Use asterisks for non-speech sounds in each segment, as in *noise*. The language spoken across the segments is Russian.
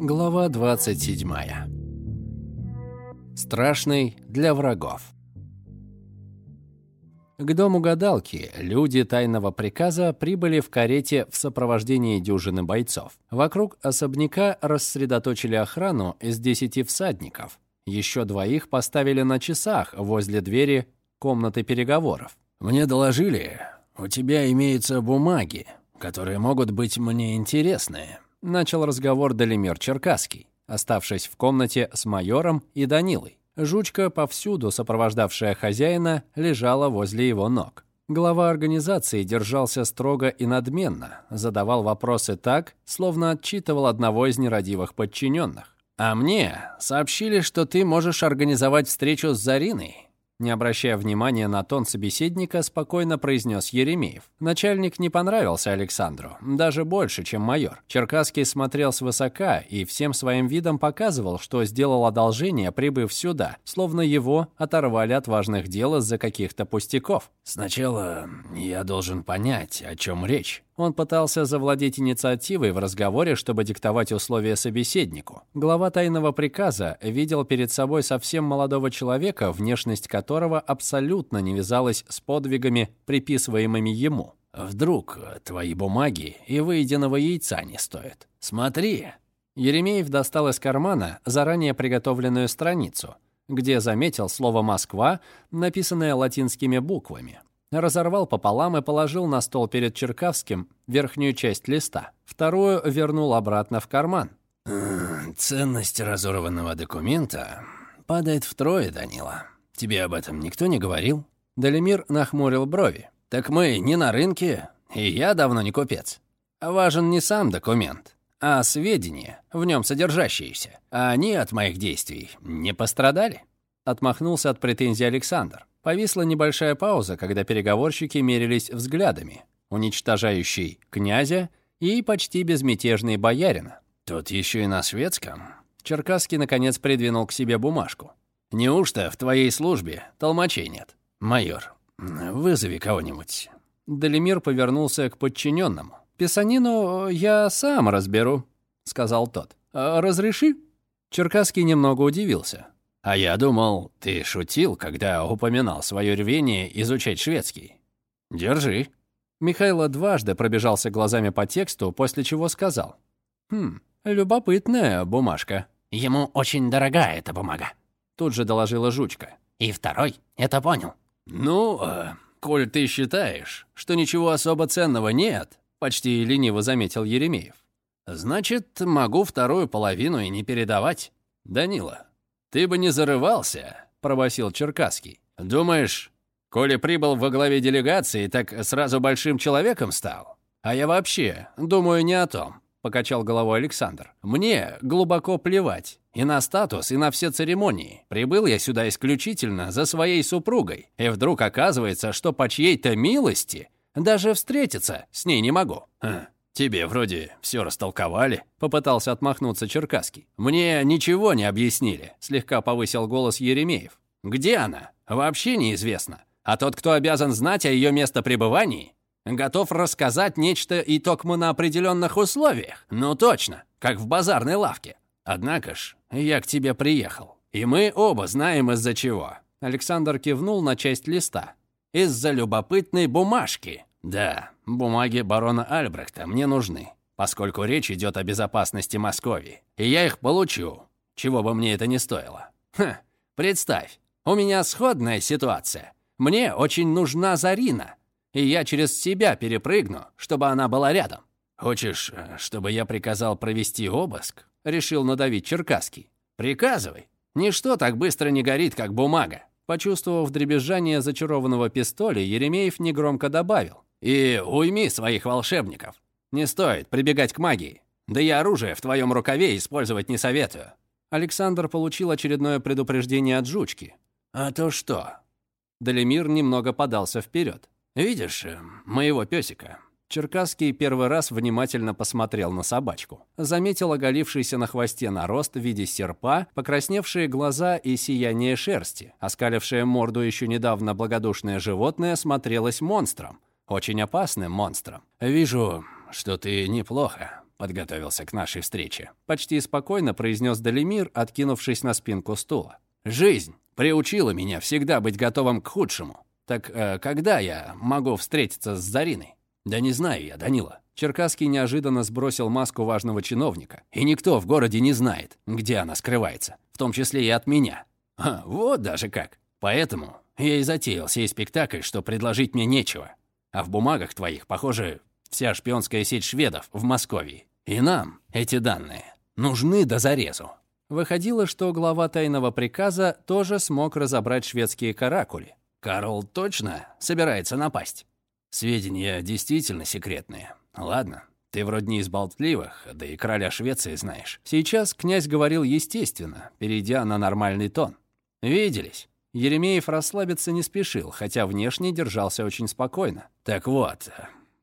Глава 27. Страшный для врагов. К дому гадалки люди тайного приказа прибыли в карете в сопровождении дюжины бойцов. Вокруг особняка рассредоточили охрану из десяти всадников. Еще двоих поставили на часах возле двери комнаты переговоров. «Мне доложили, у тебя имеются бумаги, которые могут быть мне интересны», начал разговор Далимир Черкасский, оставшись в комнате с майором и Данилой. Жучка, повсюду сопровождавшая хозяина, лежала возле его ног. Глава организации держался строго и надменно, задавал вопросы так, словно отчитывал одного из нерадивых подчиненных. «А мне сообщили, что ты можешь организовать встречу с Зариной. Не обращая внимания на тон собеседника, спокойно произнес Еремеев. Начальник не понравился Александру, даже больше, чем майор. Черкасский смотрел свысока и всем своим видом показывал, что сделал одолжение, прибыв сюда, словно его оторвали от важных дел из-за каких-то пустяков. «Сначала я должен понять, о чем речь», он пытался завладеть инициативой в разговоре, чтобы диктовать условия собеседнику. Глава тайного приказа видел перед собой совсем молодого человека, внешность которого абсолютно не вязалась с подвигами, приписываемыми ему. «Вдруг твои бумаги и выеденного яйца не стоят? Смотри!» Еремеев достал из кармана заранее приготовленную страницу, где заметил слово «Москва», написанное латинскими буквами разорвал пополам и положил на стол перед Черкавским верхнюю часть листа. Вторую вернул обратно в карман. «Ценность разорванного документа падает втрое, Данила. Тебе об этом никто не говорил?» Далимир нахмурил брови. «Так мы не на рынке, и я давно не купец. Важен не сам документ, а сведения, в нем содержащиеся. А они от моих действий не пострадали?» Отмахнулся от претензий Александр. Повисла небольшая пауза, когда переговорщики мерились взглядами, уничтожающий князя и почти безмятежный боярина. «Тут еще и на светском?» Черкасский, наконец, придвинул к себе бумажку. «Неужто в твоей службе толмачей нет? Майор, вызови кого-нибудь». Далимир повернулся к подчиненному. «Писанину я сам разберу», — сказал тот. «А «Разреши?» Черкасский немного удивился. А я думал, ты шутил, когда упоминал свое рвение изучать шведский. Держи. Михайло дважды пробежался глазами по тексту, после чего сказал. «Хм, любопытная бумажка». «Ему очень дорога эта бумага», — тут же доложила жучка. «И второй это понял». «Ну, э, коль ты считаешь, что ничего особо ценного нет», — почти лениво заметил Еремеев, «значит, могу вторую половину и не передавать. Данила, «Ты бы не зарывался», — пробасил Черкасский. «Думаешь, коли прибыл во главе делегации, так сразу большим человеком стал? А я вообще думаю не о том», — покачал головой Александр. «Мне глубоко плевать. И на статус, и на все церемонии. Прибыл я сюда исключительно за своей супругой. И вдруг оказывается, что по чьей-то милости даже встретиться с ней не могу. Хм. «Тебе вроде все растолковали», — попытался отмахнуться Черкасский. «Мне ничего не объяснили», — слегка повысил голос Еремеев. «Где она? Вообще неизвестно. А тот, кто обязан знать о ее местопребывании, готов рассказать нечто и токмо на определенных условиях. Ну точно, как в базарной лавке. Однако ж, я к тебе приехал. И мы оба знаем из-за чего». Александр кивнул на часть листа. «Из-за любопытной бумажки». «Да, бумаги барона Альбрехта мне нужны, поскольку речь идет о безопасности Москвы, и я их получу, чего бы мне это ни стоило. Хм, представь, у меня сходная ситуация. Мне очень нужна Зарина, и я через себя перепрыгну, чтобы она была рядом. Хочешь, э, чтобы я приказал провести обыск?» Решил надавить Черкасский. «Приказывай. Ничто так быстро не горит, как бумага». Почувствовав дребезжание зачарованного пистоля, Еремеев негромко добавил. И уйми своих волшебников. Не стоит прибегать к магии. Да и оружие в твоем рукаве использовать не советую. Александр получил очередное предупреждение от жучки. А то что? Далимир немного подался вперед. Видишь, э, моего песика. Черкасский первый раз внимательно посмотрел на собачку. Заметил оголившийся на хвосте нарост в виде серпа, покрасневшие глаза и сияние шерсти. Оскалившее морду еще недавно благодушное животное смотрелось монстром, очень опасным монстром. Вижу, что ты неплохо подготовился к нашей встрече», — почти спокойно произнес Далимир, откинувшись на спинку стула. «Жизнь приучила меня всегда быть готовым к худшему. Так э, когда я могу встретиться с Зариной?» «Да не знаю я, Данила». Черкасский неожиданно сбросил маску важного чиновника. «И никто в городе не знает, где она скрывается, в том числе и от меня. А, вот даже как. Поэтому я и затеял сей спектакль, что предложить мне нечего. А в бумагах твоих, похоже, вся шпионская сеть шведов в Москве. И нам эти данные нужны до зарезу». Выходило, что глава тайного приказа тоже смог разобрать шведские каракули. «Карл точно собирается напасть?» «Сведения действительно секретные. Ладно, ты вроде не из болтливых, да и короля Швеции знаешь». Сейчас князь говорил естественно, перейдя на нормальный тон. «Виделись». Еремеев расслабиться не спешил, хотя внешне держался очень спокойно. «Так вот,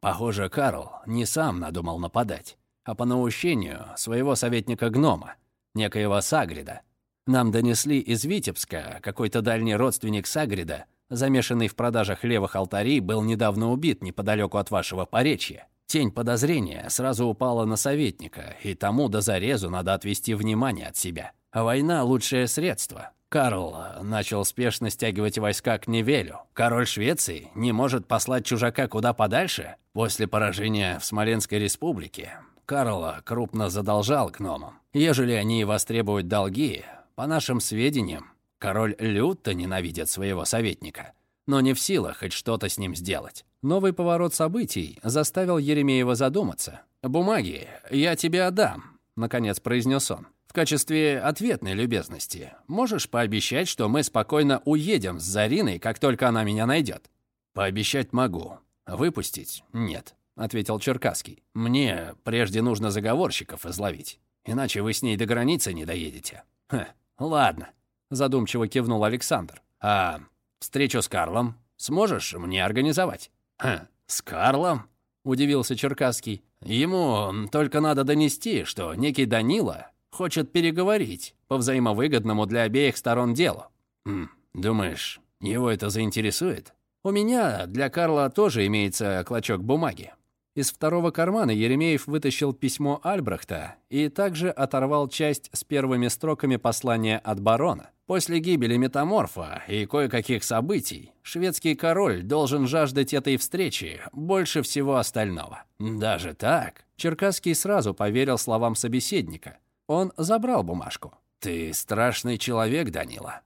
похоже, Карл не сам надумал нападать, а по наущению своего советника-гнома, некоего Сагрида. Нам донесли из Витебска, какой-то дальний родственник Сагрида, замешанный в продажах левых алтарей, был недавно убит неподалеку от вашего поречья. Тень подозрения сразу упала на советника, и тому до зарезу надо отвести внимание от себя. А война – лучшее средство. Карл начал спешно стягивать войска к Невелю. Король Швеции не может послать чужака куда подальше? После поражения в Смоленской республике Карл крупно задолжал гномам. Ежели они востребуют долги, по нашим сведениям, король люто ненавидит своего советника, но не в силах хоть что-то с ним сделать. Новый поворот событий заставил Еремеева задуматься. «Бумаги я тебе отдам», — наконец произнес он. «В качестве ответной любезности можешь пообещать, что мы спокойно уедем с Зариной, как только она меня найдет?» «Пообещать могу. Выпустить — нет», — ответил Черкасский. «Мне прежде нужно заговорщиков изловить, иначе вы с ней до границы не доедете». «Хм, ладно», — задумчиво кивнул Александр. «А встречу с Карлом сможешь мне организовать?» «Хм, с Карлом?» — удивился Черкасский. «Ему только надо донести, что некий Данила хочет переговорить по взаимовыгодному для обеих сторон делу. Хм, думаешь, его это заинтересует? У меня для Карла тоже имеется клочок бумаги. Из второго кармана Еремеев вытащил письмо Альбрехта и также оторвал часть с первыми строками послания от барона. После гибели метаморфа и кое-каких событий шведский король должен жаждать этой встречи больше всего остального. Даже так? Черкасский сразу поверил словам собеседника. Он забрал бумажку. «Ты страшный человек, Данила».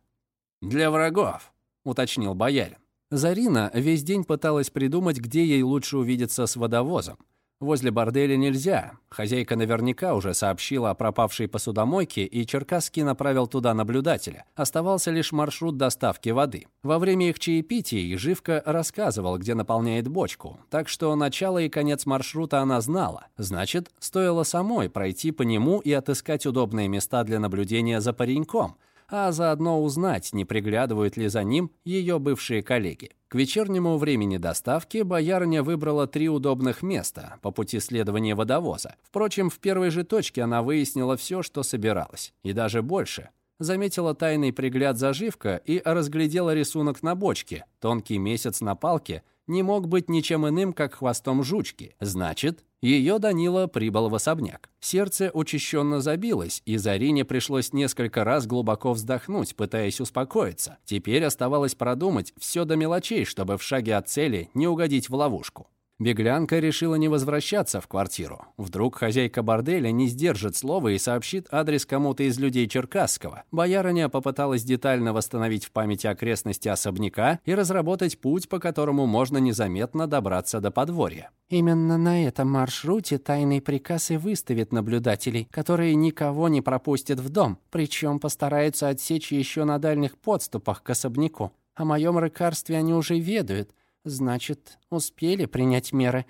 «Для врагов», — уточнил боярин. Зарина весь день пыталась придумать, где ей лучше увидеться с водовозом. Возле борделя нельзя. Хозяйка наверняка уже сообщила о пропавшей посудомойке, и Черкасский направил туда наблюдателя. Оставался лишь маршрут доставки воды. Во время их чаепития Живка рассказывал, где наполняет бочку, так что начало и конец маршрута она знала. Значит, стоило самой пройти по нему и отыскать удобные места для наблюдения за пареньком – а заодно узнать, не приглядывают ли за ним ее бывшие коллеги. К вечернему времени доставки боярня выбрала три удобных места по пути следования водовоза. Впрочем, в первой же точке она выяснила все, что собиралась, и даже больше. Заметила тайный пригляд заживка и разглядела рисунок на бочке, тонкий месяц на палке – не мог быть ничем иным, как хвостом жучки. Значит, ее Данила прибыл в особняк. Сердце учащенно забилось, и Зарине пришлось несколько раз глубоко вздохнуть, пытаясь успокоиться. Теперь оставалось продумать все до мелочей, чтобы в шаге от цели не угодить в ловушку. Беглянка решила не возвращаться в квартиру. Вдруг хозяйка борделя не сдержит слова и сообщит адрес кому-то из людей Черкасского. Боярыня попыталась детально восстановить в памяти окрестности особняка и разработать путь, по которому можно незаметно добраться до подворья. Именно на этом маршруте тайный приказ и выставит наблюдателей, которые никого не пропустят в дом, причем постараются отсечь еще на дальних подступах к особняку. О моем лекарстве они уже ведают – Значит, успели принять меры.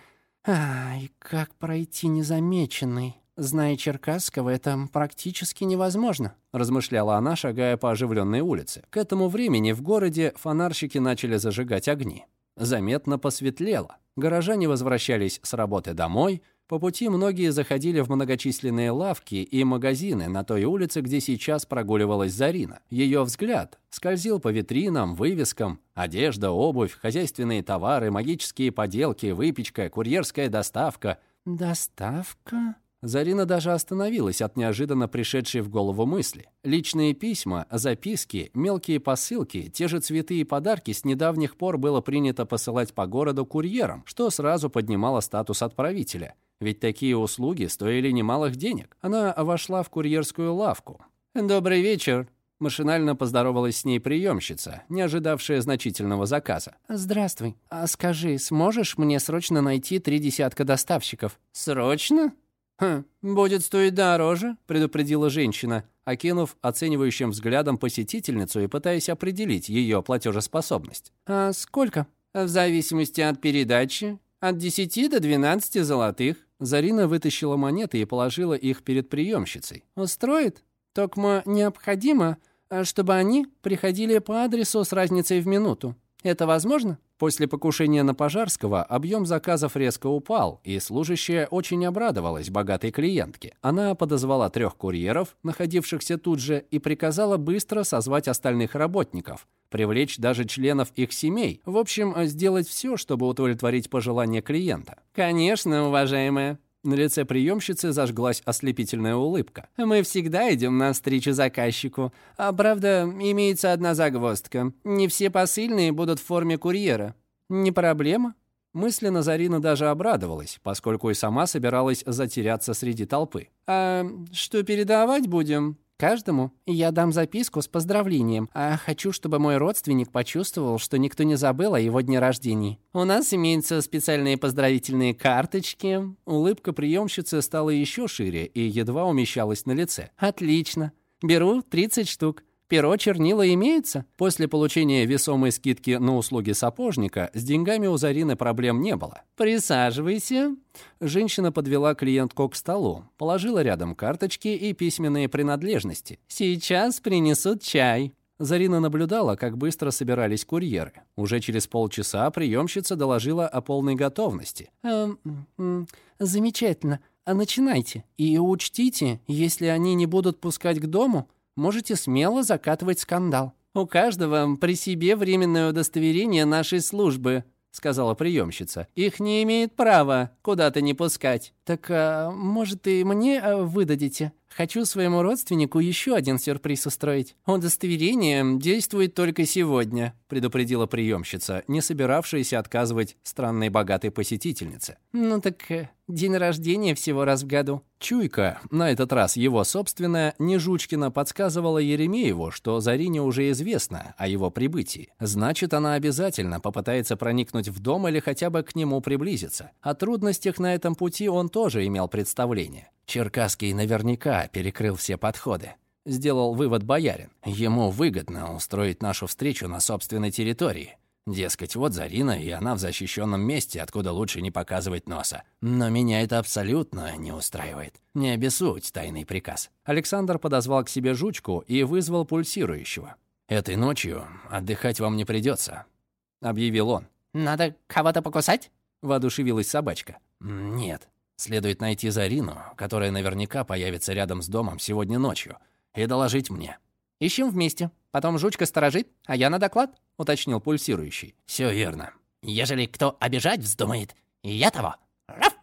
А, и как пройти незамеченный? Зная Черкасского, это практически невозможно, размышляла она, шагая по оживленной улице. К этому времени в городе фонарщики начали зажигать огни. Заметно посветлело. Горожане возвращались с работы домой, по пути многие заходили в многочисленные лавки и магазины на той улице, где сейчас прогуливалась Зарина. Ее взгляд скользил по витринам, вывескам, одежда, обувь, хозяйственные товары, магические поделки, выпечка, курьерская доставка. «Доставка?» Зарина даже остановилась от неожиданно пришедшей в голову мысли. Личные письма, записки, мелкие посылки, те же цветы и подарки с недавних пор было принято посылать по городу курьерам, что сразу поднимало статус отправителя. Ведь такие услуги стоили немалых денег. Она вошла в курьерскую лавку. «Добрый вечер», Машинально поздоровалась с ней приемщица, не ожидавшая значительного заказа. «Здравствуй. А скажи, сможешь мне срочно найти три десятка доставщиков?» «Срочно?» «Хм, будет стоить дороже», — предупредила женщина, окинув оценивающим взглядом посетительницу и пытаясь определить ее платежеспособность. «А сколько?» «В зависимости от передачи. От 10 до 12 золотых». Зарина вытащила монеты и положила их перед приемщицей. «Устроит? Токмо необходимо, а чтобы они приходили по адресу с разницей в минуту. Это возможно?» После покушения на Пожарского объем заказов резко упал, и служащая очень обрадовалась богатой клиентке. Она подозвала трех курьеров, находившихся тут же, и приказала быстро созвать остальных работников, привлечь даже членов их семей, в общем, сделать все, чтобы удовлетворить пожелания клиента. «Конечно, уважаемая», на лице приемщицы зажглась ослепительная улыбка. «Мы всегда идем навстречу заказчику. А правда, имеется одна загвоздка. Не все посыльные будут в форме курьера». «Не проблема». Мысленно Зарина даже обрадовалась, поскольку и сама собиралась затеряться среди толпы. «А что передавать будем?» Каждому я дам записку с поздравлением, а хочу, чтобы мой родственник почувствовал, что никто не забыл о его дне рождения. У нас имеются специальные поздравительные карточки. Улыбка приемщицы стала еще шире и едва умещалась на лице. Отлично. Беру 30 штук. Перо, чернила имеются? После получения весомой скидки на услуги сапожника с деньгами у Зарины проблем не было. Присаживайся. Женщина подвела клиентку к столу, положила рядом карточки и письменные принадлежности. Сейчас принесут чай. Зарина наблюдала, как быстро собирались курьеры. Уже через полчаса приемщица доложила о полной готовности. Эм, замечательно. А начинайте. И учтите, если они не будут пускать к дому, можете смело закатывать скандал. У каждого при себе временное удостоверение нашей службы, сказала приемщица. Их не имеет права куда-то не пускать. Так, а, может, и мне а, выдадите? Хочу своему родственнику еще один сюрприз устроить. Удостоверение действует только сегодня, предупредила приемщица, не собиравшаяся отказывать странной богатой посетительнице. Ну так э, день рождения всего раз в году. Чуйка, на этот раз его собственная, Нежучкина подсказывала Еремееву, что Зарине уже известно о его прибытии. Значит, она обязательно попытается проникнуть в дом или хотя бы к нему приблизиться. О трудностях на этом пути он тоже имел представление. Черкасский наверняка перекрыл все подходы. Сделал вывод боярин. Ему выгодно устроить нашу встречу на собственной территории. Дескать, вот Зарина, и она в защищенном месте, откуда лучше не показывать носа. Но меня это абсолютно не устраивает. Не обессудь тайный приказ. Александр подозвал к себе жучку и вызвал пульсирующего. «Этой ночью отдыхать вам не придется», — объявил он. «Надо кого-то покусать?» — воодушевилась собачка. «Нет, Следует найти Зарину, которая наверняка появится рядом с домом сегодня ночью, и доложить мне. Ищем вместе. Потом жучка сторожит, а я на доклад, уточнил пульсирующий. Все верно. Ежели кто обижать вздумает, я того. Раф!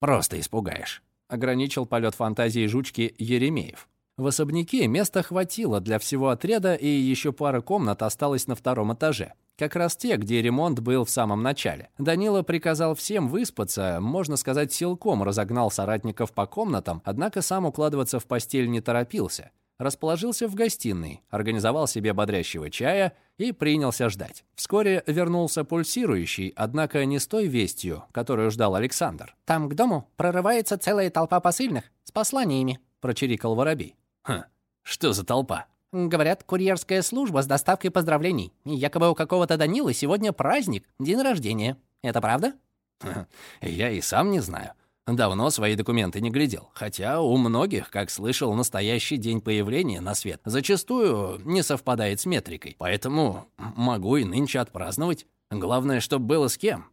Просто испугаешь. Ограничил полет фантазии жучки Еремеев. В особняке места хватило для всего отряда, и еще пара комнат осталось на втором этаже. Как раз те, где ремонт был в самом начале. Данила приказал всем выспаться, можно сказать, силком разогнал соратников по комнатам, однако сам укладываться в постель не торопился. Расположился в гостиной, организовал себе бодрящего чая и принялся ждать. Вскоре вернулся пульсирующий, однако не с той вестью, которую ждал Александр. «Там к дому прорывается целая толпа посыльных с посланиями», — прочирикал воробей. «Хм, что за толпа?» Говорят, курьерская служба с доставкой поздравлений. Якобы у какого-то Данилы сегодня праздник, день рождения. Это правда? *laughs* Я и сам не знаю. Давно свои документы не глядел. Хотя у многих, как слышал, настоящий день появления на свет зачастую не совпадает с метрикой. Поэтому могу и нынче отпраздновать. Главное, чтобы было с кем.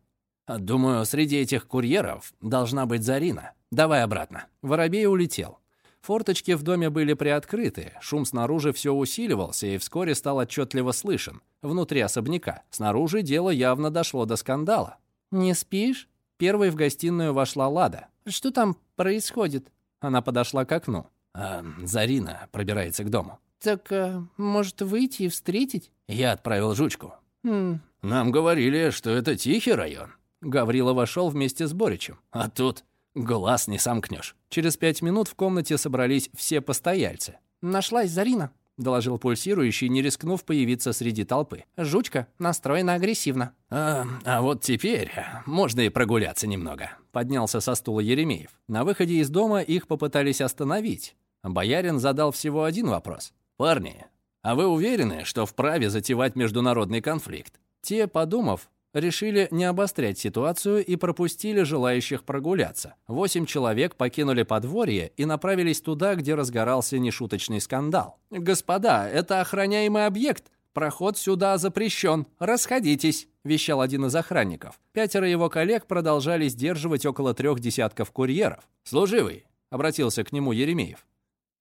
Думаю, среди этих курьеров должна быть Зарина. Давай обратно. Воробей улетел. Форточки в доме были приоткрыты, шум снаружи все усиливался и вскоре стал отчетливо слышен. Внутри особняка. Снаружи дело явно дошло до скандала. «Не спишь?» Первой в гостиную вошла Лада. «Что там происходит?» Она подошла к окну. А Зарина пробирается к дому. «Так, а, может, выйти и встретить?» Я отправил жучку. Хм. Нам говорили, что это тихий район. Гаврила вошел вместе с Боричем. А тут глаз не сомкнешь. Через пять минут в комнате собрались все постояльцы. «Нашлась Зарина», — доложил пульсирующий, не рискнув появиться среди толпы. «Жучка настроена агрессивно». А, а вот теперь можно и прогуляться немного. Поднялся со стула Еремеев. На выходе из дома их попытались остановить. Боярин задал всего один вопрос. «Парни, а вы уверены, что вправе затевать международный конфликт?» Те, подумав, решили не обострять ситуацию и пропустили желающих прогуляться. Восемь человек покинули подворье и направились туда, где разгорался нешуточный скандал. «Господа, это охраняемый объект. Проход сюда запрещен. Расходитесь», — вещал один из охранников. Пятеро его коллег продолжали сдерживать около трех десятков курьеров. «Служивый», — обратился к нему Еремеев.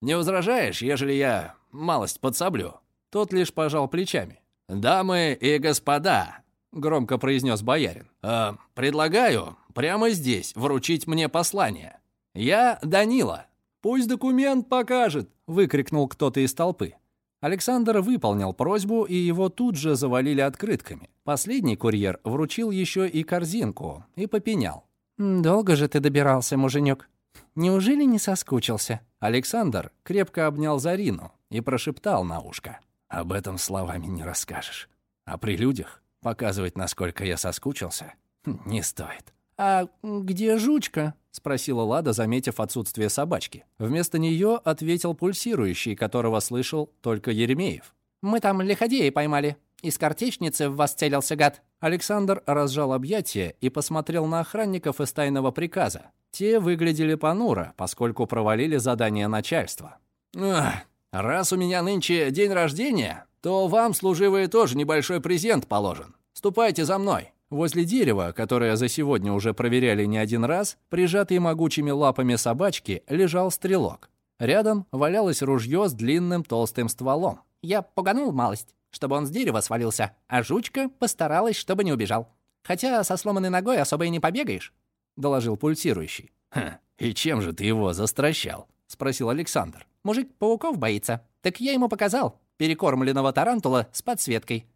«Не возражаешь, ежели я малость подсоблю?» Тот лишь пожал плечами. «Дамы и господа», — громко произнес боярин. «э, «Предлагаю прямо здесь вручить мне послание. Я Данила». «Пусть документ покажет!» — выкрикнул кто-то из толпы. Александр выполнил просьбу, и его тут же завалили открытками. Последний курьер вручил еще и корзинку и попенял. «Долго же ты добирался, муженек. Неужели не соскучился?» Александр крепко обнял Зарину и прошептал на ушко. Об этом словами не расскажешь. А при людях показывать, насколько я соскучился, не стоит. «А где жучка?» — спросила Лада, заметив отсутствие собачки. Вместо нее ответил пульсирующий, которого слышал только Еремеев. «Мы там лиходея поймали. Из картечницы в вас целился гад». Александр разжал объятия и посмотрел на охранников из тайного приказа. Те выглядели понуро, поскольку провалили задание начальства. «Ах, Раз у меня нынче день рождения, то вам, служивые, тоже небольшой презент положен. Ступайте за мной». Возле дерева, которое за сегодня уже проверяли не один раз, прижатый могучими лапами собачки, лежал стрелок. Рядом валялось ружье с длинным толстым стволом. «Я пуганул малость, чтобы он с дерева свалился, а жучка постаралась, чтобы не убежал. Хотя со сломанной ногой особо и не побегаешь», — доложил пульсирующий. «Хм, и чем же ты его застращал?» — спросил Александр. Мужик пауков боится. Так я ему показал. Перекормленного тарантула с подсветкой.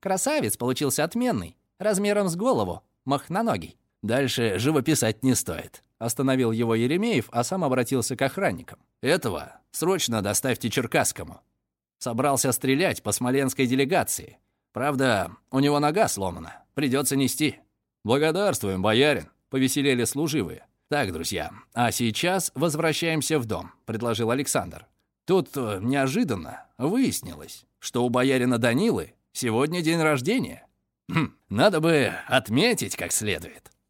Красавец получился отменный. Размером с голову. Махноногий. Дальше живописать не стоит. Остановил его Еремеев, а сам обратился к охранникам. Этого срочно доставьте Черкасскому. Собрался стрелять по смоленской делегации. Правда, у него нога сломана. Придется нести. Благодарствуем, боярин. Повеселели служивые. «Так, друзья, а сейчас возвращаемся в дом», — предложил Александр. Тут э, неожиданно выяснилось, что у боярина Данилы сегодня день рождения. Хм, надо бы отметить как следует.